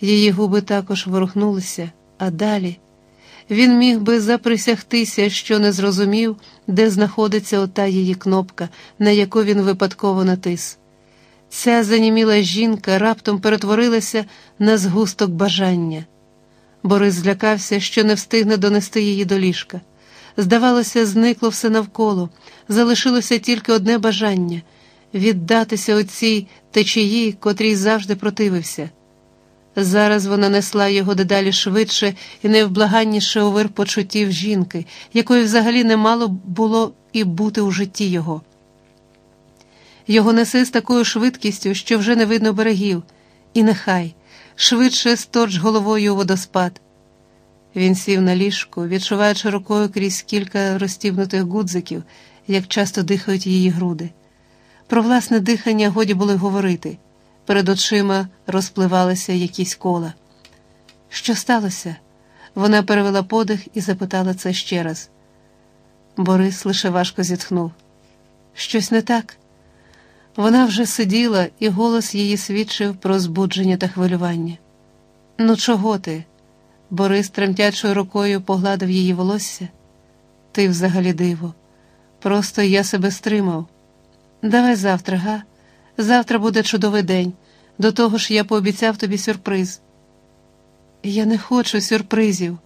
Її губи також ворухнулися, а далі він міг би заприсягтися, що не зрозумів, де знаходиться ота її кнопка, на яку він випадково натис. Ця заніміла жінка раптом перетворилася на згусток бажання. Борис злякався, що не встигне донести її до ліжка. Здавалося, зникло все навколо, залишилося тільки одне бажання віддатися оцій течії, котрій завжди противився. Зараз вона несла його дедалі швидше і невблаганніше у вир почуттів жінки, якої взагалі не мало було і бути у житті його. Його несе з такою швидкістю, що вже не видно берегів, і нехай швидше сточ головою у водоспад. Він сів на ліжку, відчуваючи рукою крізь кілька розтібнутих гудзиків, як часто дихають її груди. Про власне дихання годі було говорити. Перед очима розпливалися якісь кола. Що сталося? Вона перевела подих і запитала це ще раз. Борис лише важко зітхнув. Щось не так. Вона вже сиділа, і голос її свідчив про збудження та хвилювання. Ну, чого ти? Борис тремтячою рукою погладив її волосся. Ти взагалі диво. Просто я себе стримав. Давай завтра, га? Завтра буде чудовий день. До того ж я пообіцяв тобі сюрприз. Я не хочу сюрпризів.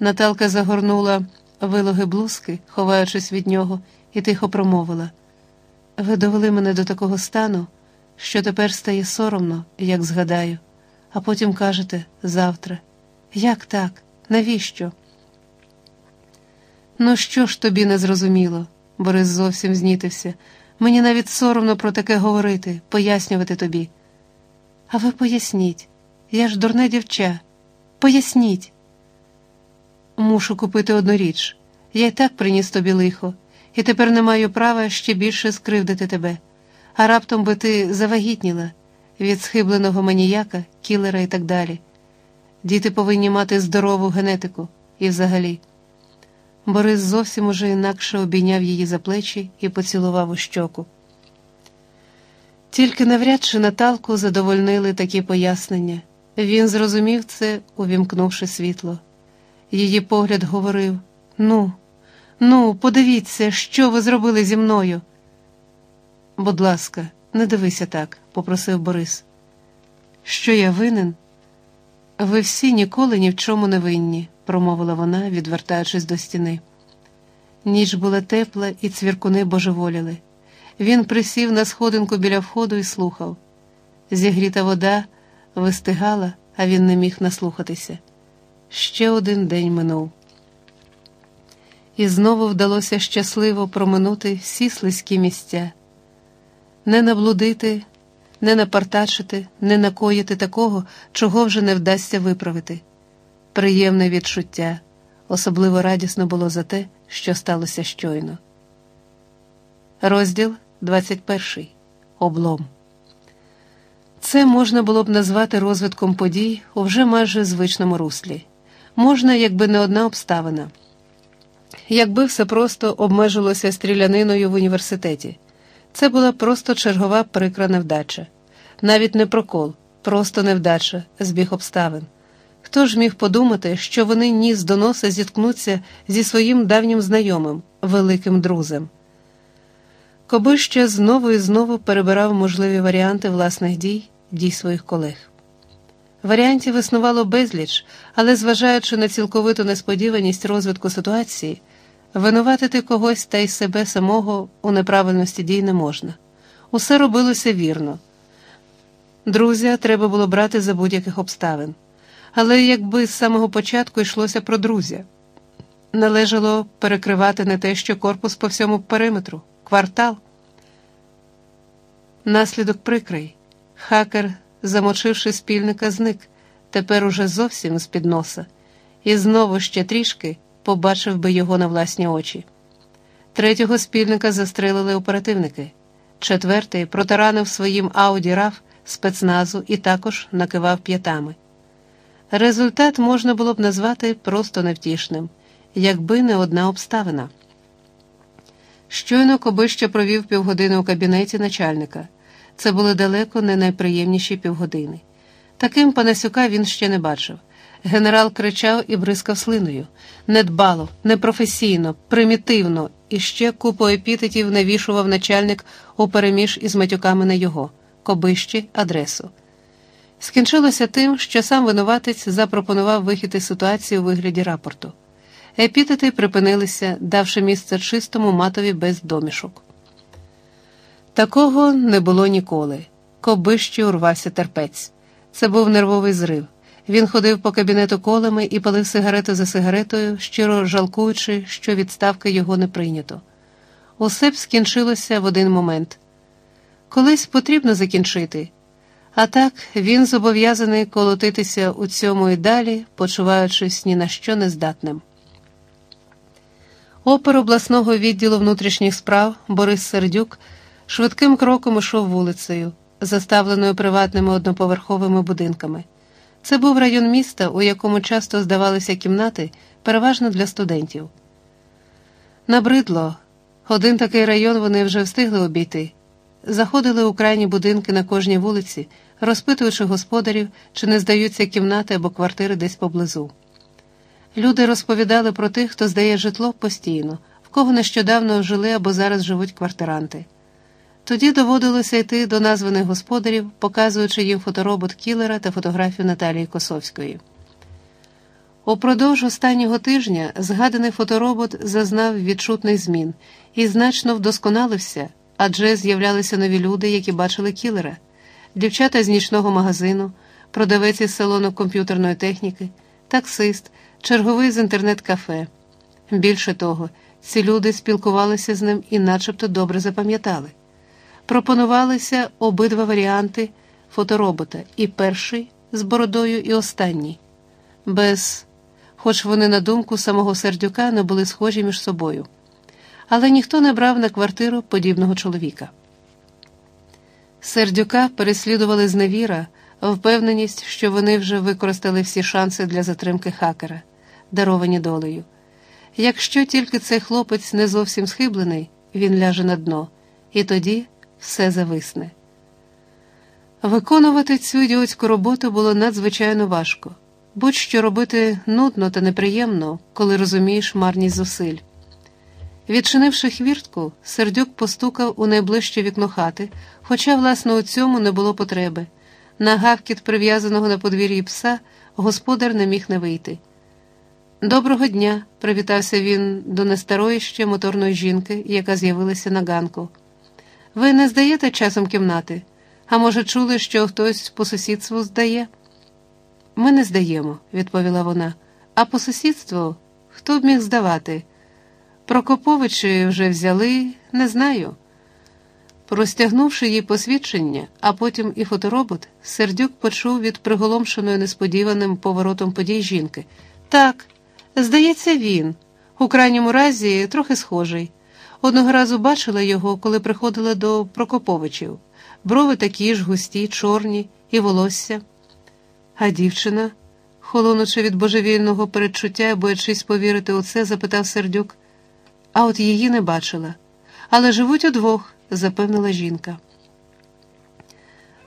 Наталка загорнула вилоги блузки, ховаючись від нього, і тихо промовила. Ви довели мене до такого стану, що тепер стає соромно, як згадаю, а потім кажете завтра. Як так? Навіщо? Ну, що ж тобі не зрозуміло? Борис зовсім знітився. Мені навіть соромно про таке говорити, пояснювати тобі. А ви поясніть, я ж дурне дівча. Поясніть. Мушу купити одну річ. Я й так приніс тобі лихо, і тепер не маю права ще більше скривдити тебе. А раптом би ти завагітніла від схибленого маніяка, кілера і так далі. Діти повинні мати здорову генетику і взагалі. Борис зовсім уже інакше обійняв її за плечі і поцілував у щоку. Тільки навряд чи Наталку задовольнили такі пояснення. Він зрозумів це, увімкнувши світло. Її погляд говорив: Ну, ну, подивіться, що ви зробили зі мною. Будь ласка, не дивися так, попросив Борис. Що я винен? Ви всі ніколи ні в чому не винні промовила вона, відвертаючись до стіни. Ніч була тепла, і цвіркуни божеволіли. Він присів на сходинку біля входу і слухав. Зігріта вода вистигала, а він не міг наслухатися. Ще один день минув. І знову вдалося щасливо проминути всі слизькі місця, не наблудити, не напартачити, не накоїти такого, чого вже не вдасться виправити приємне відчуття, особливо радісно було за те, що сталося щойно. Розділ 21. Облом. Це можна було б назвати розвитком подій у вже майже звичному руслі. Можна, якби не одна обставина. Якби все просто обмежилося стріляниною в університеті, це була просто чергова прикра невдача, навіть не прокол, просто невдача, збіг обставин. Хто ж міг подумати, що вони ніс до носа зіткнуться зі своїм давнім знайомим, великим друзем? Кобища знову і знову перебирав можливі варіанти власних дій, дій своїх колег. Варіантів існувало безліч, але, зважаючи на цілковиту несподіваність розвитку ситуації, винуватити когось та й себе самого у неправильності дій не можна. Усе робилося вірно. Друзя треба було брати за будь-яких обставин але якби з самого початку йшлося про друзя. Належало перекривати не те, що корпус по всьому периметру, квартал. Наслідок прикрий. Хакер, замочивши спільника, зник, тепер уже зовсім з під носа, і знову ще трішки побачив би його на власні очі. Третього спільника застрелили оперативники, четвертий протаранив своїм ауді раф спецназу і також накивав п'ятами. Результат можна було б назвати просто невтішним, якби не одна обставина. Щойно Кобища провів півгодини у кабінеті начальника. Це були далеко не найприємніші півгодини. Таким Панасюка він ще не бачив. Генерал кричав і бризкав слиною недбало, непрофесійно, примітивно, і ще купу епітетів навішував начальник у переміж із матюками на його, кобищі, адресу. Скінчилося тим, що сам винуватець запропонував вихід із ситуації у вигляді рапорту. Епітети припинилися, давши місце чистому матові без домішок. Такого не було ніколи. Кобищі урвався терпець. Це був нервовий зрив. Він ходив по кабінету колами і палив сигарету за сигаретою, щиро жалкуючи, що відставки його не прийнято. Усе б скінчилося в один момент. Колись потрібно закінчити. А так він зобов'язаний колотитися у цьому і далі, почуваючись ні на що нездатним. Опер обласного відділу внутрішніх справ Борис Сердюк швидким кроком ішов вулицею, заставленою приватними одноповерховими будинками. Це був район міста, у якому часто здавалися кімнати, переважно для студентів. Набридло, один такий район вони вже встигли обійти. Заходили у крайні будинки на кожній вулиці, розпитуючи господарів, чи не здаються кімнати або квартири десь поблизу. Люди розповідали про тих, хто здає житло постійно, в кого нещодавно жили або зараз живуть квартиранти. Тоді доводилося йти до названих господарів, показуючи їм фоторобот Кілера та фотографію Наталії Косовської. Упродовж останнього тижня згаданий фоторобот зазнав відчутних змін і значно вдосконалився, адже з'являлися нові люди, які бачили кілера, дівчата з нічного магазину, продавець із салону комп'ютерної техніки, таксист, черговий з інтернет-кафе. Більше того, ці люди спілкувалися з ним і начебто добре запам'ятали. Пропонувалися обидва варіанти фоторобота і перший з бородою, і останній, без, хоч вони на думку самого сердюка не були схожі між собою. Але ніхто не брав на квартиру подібного чоловіка. Сердюка переслідували зневіра, впевненість, що вони вже використали всі шанси для затримки хакера, даровані долею. Якщо тільки цей хлопець не зовсім схиблений, він ляже на дно, і тоді все зависне. Виконувати цю ідіотську роботу було надзвичайно важко, будь-що робити нудно та неприємно, коли розумієш марність зусиль. Відчинивши хвіртку, сердюк постукав у найближче вікно хати, хоча, власне, у цьому не було потреби. На гавкіт прив'язаного на подвір'ї пса господар не міг не вийти. Доброго дня, привітався він до нестарої ще моторної жінки, яка з'явилася на ганку. Ви не здаєте часом кімнати? А може, чули, що хтось по сусідству здає? Ми не здаємо, відповіла вона. А по сусідству хто б міг здавати? Прокоповичі вже взяли, не знаю. Простягнувши їй посвідчення, а потім і фоторобот, сердюк почув від приголомшеної несподіваним поворотом подій жінки. Так, здається, він, у крайньому разі, трохи схожий. Одного разу бачила його, коли приходила до Прокоповичів. Брови такі ж густі, чорні і волосся. А дівчина, холонучи від божевільного передчуття, боячись повірити у це, запитав сердюк. А от її не бачила. Але живуть удвох, запевнила жінка.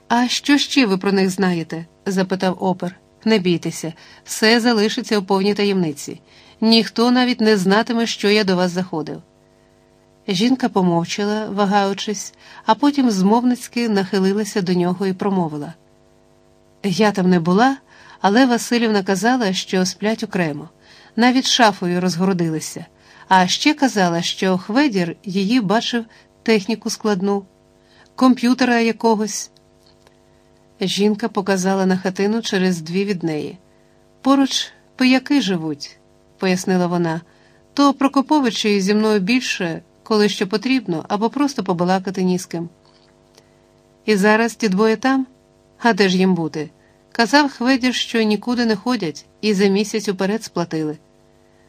А що ще ви про них знаєте? запитав опер. Не бійтеся, все залишиться у повній таємниці. Ніхто навіть не знатиме, що я до вас заходив. Жінка помовчала, вагаючись, а потім змовницьки нахилилася до нього і промовила: Я там не була, але Васильівна казала, що сплять окремо, навіть шафою розгородилися, а ще казала, що Хведір її бачив техніку складну, комп'ютера якогось. Жінка показала на хатину через дві від неї. Поруч пияки живуть, пояснила вона, то Прокоповичі зі мною більше коли що потрібно, або просто побалакати ні з ким. І зараз ті двоє там, а де ж їм бути? Казав Хведір, що нікуди не ходять, і за місяць уперед сплатили.